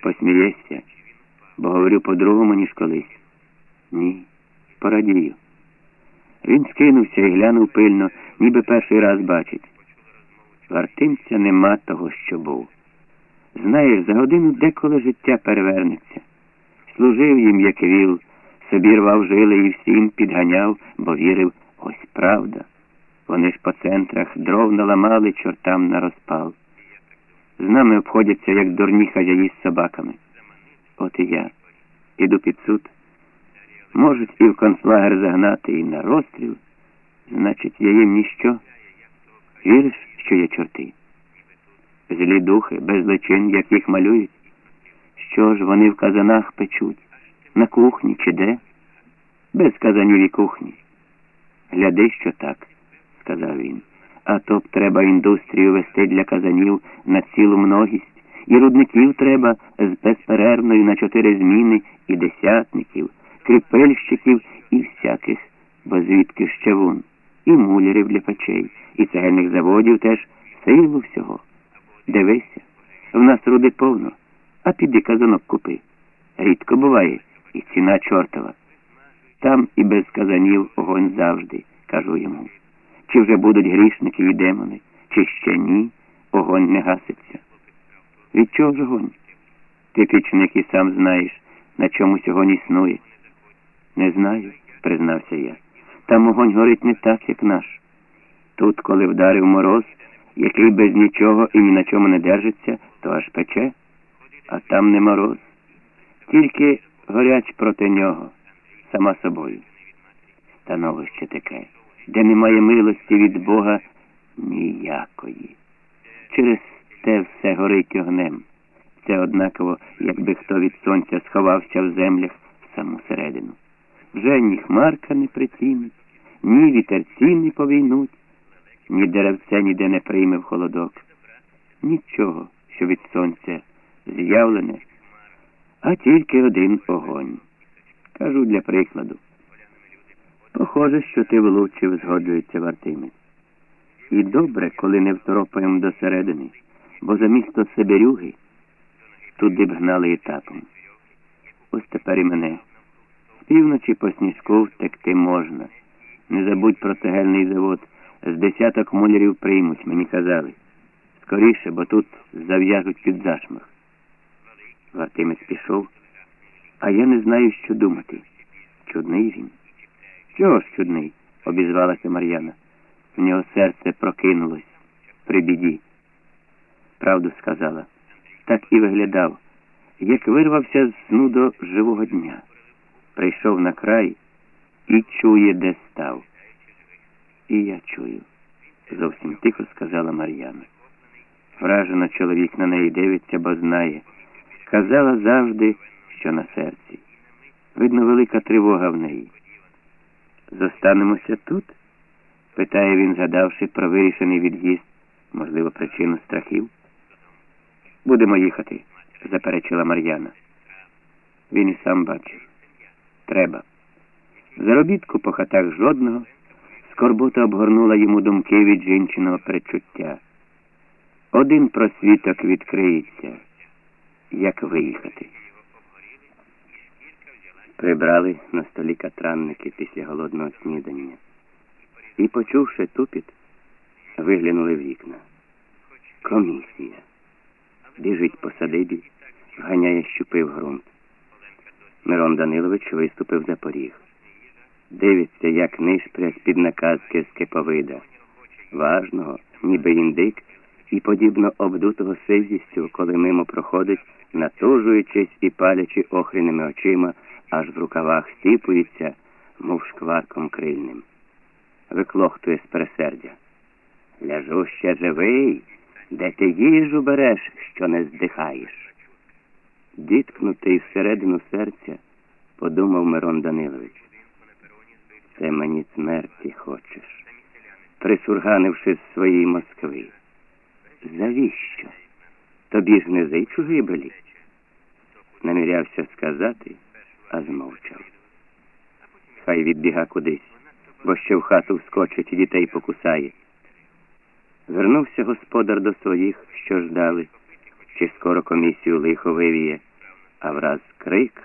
Посмієшся, бо говорю по-другому, ніж колись. Ні, порадію. Він скинувся і глянув пильно, ніби перший раз бачить. Вартинця нема того, що був. Знаєш, за годину деколи життя перевернеться. Служив їм, як віл, собі рвав жили і всім підганяв, бо вірив, ось правда. Вони ж по центрах дров наламали чортам на розпал. З нами обходяться, як дурні хазяї з собаками. От і я іду під суд. Можуть і в концлагер загнати, і на розстріл. Значить, я їм ніщо. Віриш, що є чорти? Злі духи, без личин, як їх малюють. Що ж вони в казанах печуть? На кухні чи де? Без казанів і кухні. Гляди, що так, сказав він. А то б треба індустрію вести для казанів на цілу многість, і рудників треба з безперервною на чотири зміни і десятників, кріпельщиків і всяких, бо звідки ще вон, і мулярів для печей, і цегельних заводів теж силу всього. Дивися, в нас руди повно, а піди казанок купи. Рідко буває, і ціна чортова. Там і без казанів огонь завжди, кажу йому. Чи вже будуть грішники і демони, чи ще ні, огонь не гаситься. Від чого ж огонь? Ти пічник і сам знаєш, на чому сьогодні існує. Не знаю, признався я. Там огонь горить не так, як наш. Тут, коли вдарив мороз, який без нічого і ні на чому не держиться, то аж пече, а там не мороз. Тільки горяч проти нього, сама собою. Становище таке, де немає милості від Бога ніякої. Через те все горить огнем. Це однаково, якби хто від сонця сховався в землях саму середину. Вже ні хмарка не прицінить, ні вітерці не повійнуть, ні деревце ніде не прийме в холодок. Нічого, що від сонця з'явлене, а тільки один огонь. Кажу для прикладу. Похоже, що ти влучив, згоджується Вартимець. І добре, коли не второпаємо до середини, бо за місто Сибирюги туди б гнали етапом. Ось тепер і мене. З півночі по сніжку втекти можна. Не забудь про цегельний завод. З десяток мулярів приймуть, мені казали. Скоріше, бо тут зав'яжуть під зашмах. Вартимець пішов, а я не знаю, що думати. Чудний він. Чого ж чудний? обізвалася Мар'яна. В нього серце прокинулось при біді. Правду сказала. Так і виглядав, як вирвався з сну до живого дня. Прийшов на край і чує, де став. І я чую, зовсім тихо сказала Мар'яна. Вражено чоловік на неї дивиться, бо знає. Казала завжди, що на серці. Видно, велика тривога в неї. Зостанемося тут? питає він, згадавши про вирішений від'їзд, можливо, причину страхів. Будемо їхати, заперечила Мар'яна. Він і сам бачив. Треба. Заробітку по хатах жодного. Скорбота обгорнула йому думки від жінчиного перечуття. Один просвіток відкриється. Як виїхати? Прибрали на столі катранники після голодного снідання. І, почувши тупіт, виглянули в вікна. Комісія. Біжить по садибі, ганяє щупи в ґрунт. Мирон Данилович виступив за поріг. Дивиться, як нишпря з-під наказки скиповида. Важного, ніби індик, і подібно обдутого сизістю, коли мимо проходить, натужуючись і палячи охреними очима, аж в рукавах стіпується, мов шкварком крильним. Виклохтує з пересердя. Ляжу ще живий, де ти їжу береш, що не здихаєш. Діткнутий всередину серця, подумав Мирон Данилович. Це мені смерті хочеш, присурганивши з своєї Москви. Завіщо? Тобі ж не зичу гибелі? Намірявся сказати, а змовчав. Хай відбіга кудись, бо ще в хату вскочить і дітей покусає. Вернувся господар до своїх, що ждали, чи скоро комісію лихо вивіє, а враз крик.